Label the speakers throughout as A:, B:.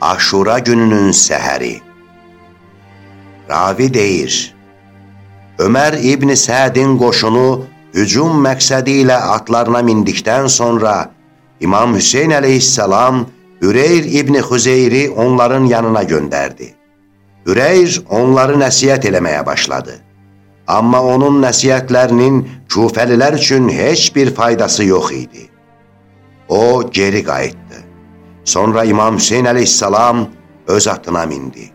A: Aşura gününün səhəri. Ravi deyir, Ömər İbni Sədin qoşunu hücum məqsədi ilə atlarına mindikdən sonra İmam Hüseyin əleyhissalam Üreyr İbni Xüzeyri onların yanına göndərdi. Üreyr onları nəsiyyət eləməyə başladı. Amma onun nəsiyyətlərinin küfəlilər üçün heç bir faydası yox idi. O, geri qayıtdı. Sonra İmam Hüseyin əleyhissalam öz atına mindi.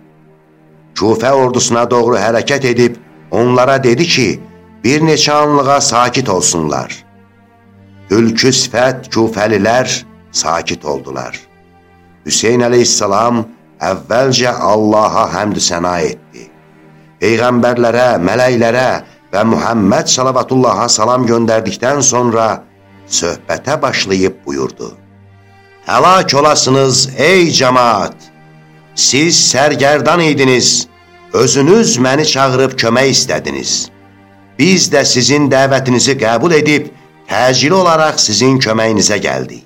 A: Kufə ordusuna doğru hərəkət edib, onlara dedi ki, bir neçə anlığa sakit olsunlar. Ülkü sifət küfəlilər sakit oldular. Hüseyin əleyhissalam əvvəlcə Allaha həmd səna etdi. Peyğəmbərlərə, mələklərə və Muhammed salavatullaha salam göndərdikdən sonra söhbətə başlayıb buyurdu. Həlak olasınız ey cəmaat! Siz sərgərdan idiniz, özünüz məni çağırıb kömək istədiniz. Biz də sizin dəvətinizi qəbul edib, təcili olaraq sizin köməyinizə gəldik.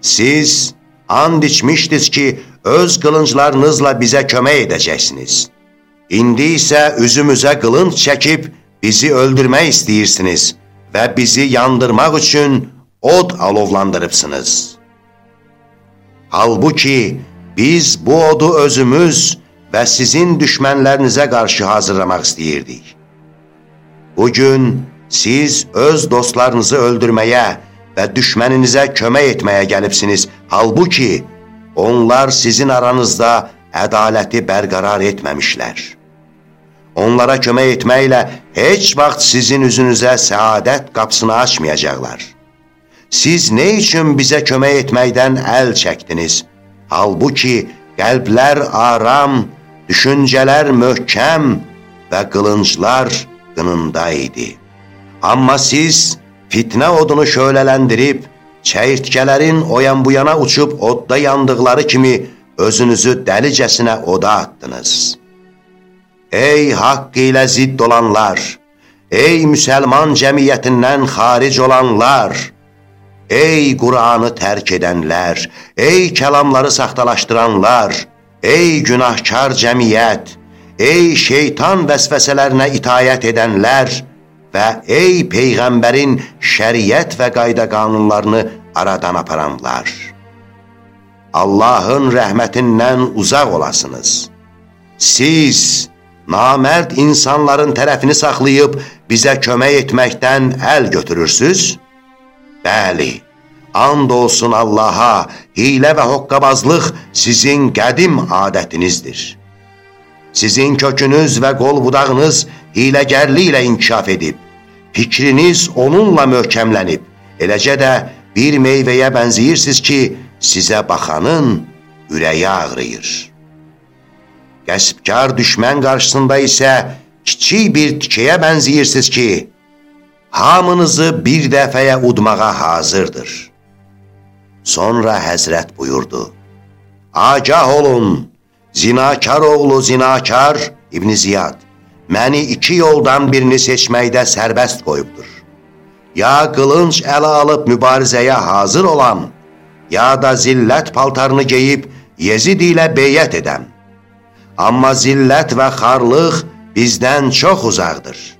A: Siz and içmişdiniz ki, öz qılınclarınızla bizə kömək edəcəksiniz. İndi isə üzümüzə qılınc çəkib, bizi öldürmək istəyirsiniz və bizi yandırmaq üçün od alovlandırıbsınız.'' Halbuki biz bu odu özümüz və sizin düşmənlərinizə qarşı hazırlamaq istəyirdik. Bugün siz öz dostlarınızı öldürməyə və düşməninizə kömək etməyə gəlibsiniz. Halbuki onlar sizin aranızda ədaləti bərqərar etməmişlər. Onlara kömək etməklə heç vaxt sizin üzünüzə səadət qapısını açmayacaqlar. Siz nə üçün bizə kömək etməkdən əl çəkdiniz? Halbuki qəlblər aram, düşüncələr möhkəm və qılınclar qınında idi. Amma siz fitnə odunu şölələndirib, çəyirtkələrin oyan bu yana uçub odda yandıqları kimi özünüzü dəlicəsinə oda attınız. Ey haqqı ilə zidd olanlar, ey müsəlman cəmiyyətindən xaric olanlar, Ey Qur'anı tərk edənlər, ey kəlamları saxtalaşdıranlar, ey günahkar cəmiyyət, ey şeytan vəsvəsələrinə itayət edənlər və ey Peyğəmbərin şəriət və qayda qanunlarını aradan aparanlar. Allahın rəhmətindən uzaq olasınız. Siz, namərd insanların tərəfini saxlayıb bizə kömək etməkdən əl götürürsüz? Bəli, and olsun Allaha, hilə və hoqqabazlıq sizin qədim adətinizdir. Sizin kökünüz və qol budağınız hiləgərli ilə inkişaf edib, fikriniz onunla möhkəmlənib, eləcə də bir meyvəyə bənziyirsiniz ki, sizə baxanın ürəyi ağrıyır. Qəsbkar düşmən qarşısında isə kiçik bir tikəyə bənziyirsiniz ki, hamınızı bir dəfəyə udmağa hazırdır. Sonra həzrət buyurdu, Agah olun, zinakar oğlu zinakar İbn Ziyad, məni iki yoldan birini seçməkdə sərbəst qoyubdur. Ya qılınc ələ alıb mübarizəyə hazır olam, ya da zillət paltarını geyib Yezid ilə beyyət edəm. Amma zillət və xarlıq bizdən çox uzaqdır.''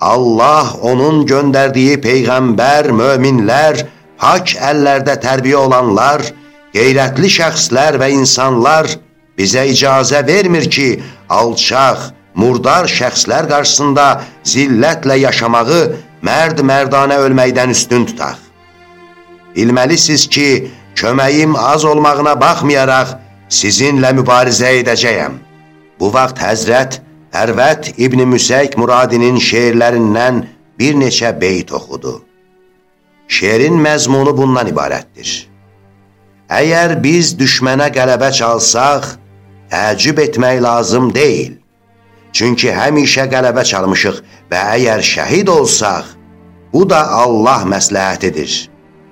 A: Allah onun göndərdiyi peyğəmbər, möminlər, pak əllərdə tərbiyə olanlar, qeyrətli şəxslər və insanlar bizə icazə vermir ki, alçaq, murdar şəxslər qarşısında zillətlə yaşamağı mərd mərdanə ölməkdən üstün tutaq. Bilməlisiniz ki, köməyim az olmağına baxmayaraq sizinlə mübarizə edəcəyəm. Bu vaxt Həzrət Ərvət İbni Müsəyk Muradinin şeirlərindən bir neçə beyt oxudu. Şeirin məzmunu bundan ibarətdir. Əgər biz düşmənə qələbə çalsaq, təəccüb etmək lazım deyil. Çünki həmişə qələbə çalmışıq və əgər şəhid olsaq, bu da Allah məsləhətidir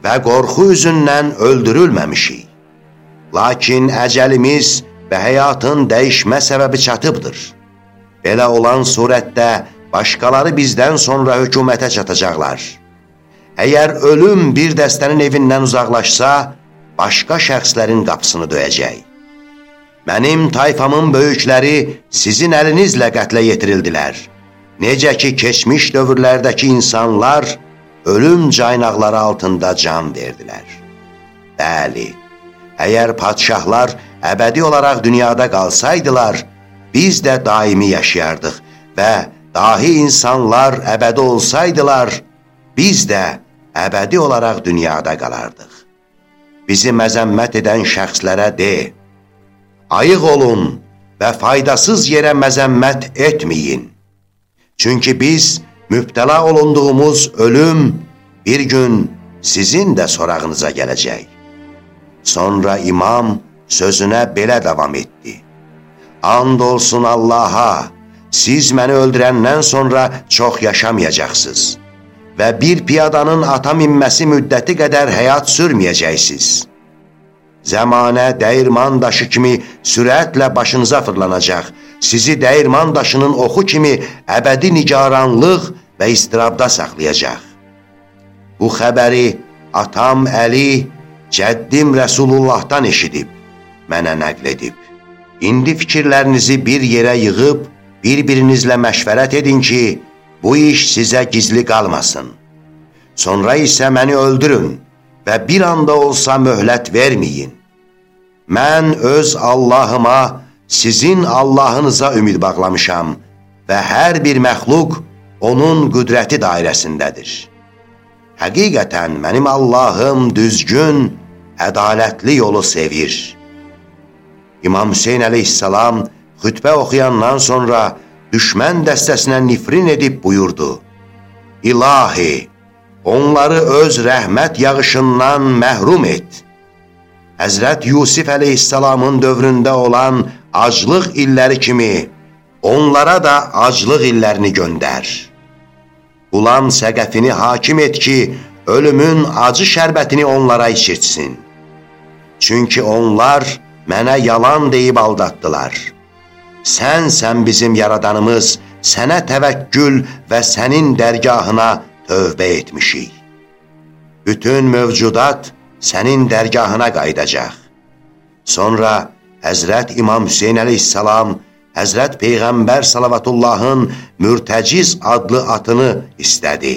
A: və qorxu üzündən öldürülməmişik. Lakin əcəlimiz və həyatın dəyişmə səbəbi çatıbdır. Belə olan surətdə başqaları bizdən sonra hökumətə çatacaqlar. Əgər ölüm bir dəstənin evindən uzaqlaşsa, başqa şəxslərin qapısını döyəcək. Mənim tayfamın böyükləri sizin əlinizlə qətlə yetirildilər. Necə ki, keçmiş dövrlərdəki insanlar ölüm caynaqları altında can verdilər. Bəli, əgər padşahlar əbədi olaraq dünyada qalsaydılar, biz də daimi yaşayardıq və dahi insanlar əbədi olsaydılar, biz də əbədi olaraq dünyada qalardıq. Bizi məzəmmət edən şəxslərə de, ayıq olun və faydasız yerə məzəmmət etməyin. Çünki biz mübtəla olunduğumuz ölüm bir gün sizin də sorağınıza gələcək. Sonra imam sözünə belə davam etdi. And olsun Allaha, siz məni öldürəndən sonra çox yaşamayacaqsınız və bir piyadanın ata minməsi müddəti qədər həyat sürməyəcəksiniz. Zəmanə dəyirman daşı kimi sürətlə başınıza fırlanacaq, sizi dəyirman daşının oxu kimi əbədi nigaranlıq və istirabda saxlayacaq. Bu xəbəri atam Əli, cəddim Rəsulullahdan eşidib, mənə nəql edib. İndi fikirlərinizi bir yerə yığıb, bir-birinizlə məşvərət edin ki, bu iş sizə gizli qalmasın. Sonra isə məni öldürün və bir anda olsa möhlət verməyin. Mən öz Allahıma, sizin Allahınıza ümid bağlamışam və hər bir məxluq onun qüdrəti dairəsindədir. Həqiqətən mənim Allahım düzgün, ədalətli yolu sevir.'' İmam Hüseyin əleyhissalam xütbə oxuyandan sonra düşmən dəstəsinə nifrin edib buyurdu. İlahi, onları öz rəhmət yağışından məhrum et. Həzrət Yusif əleyhissalamın dövründə olan aclıq illəri kimi onlara da aclıq illərini göndər. Ulan səqəfini hakim et ki, ölümün acı şərbətini onlara içirtsin. Çünki onlar mənə yalan deyib aldatdılar. Sən, sən bizim yaradanımız, sənə təvəkkül və sənin dərgahına tövbə etmişik. Bütün mövcudat sənin dərgahına qaydacaq. Sonra Həzrət İmam Hüseyin əleyhissalam Həzrət Peyğəmbər salavatullahın mürtəciz adlı atını istədi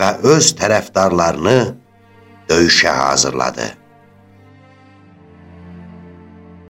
A: və öz tərəfdarlarını döyüşə hazırladı.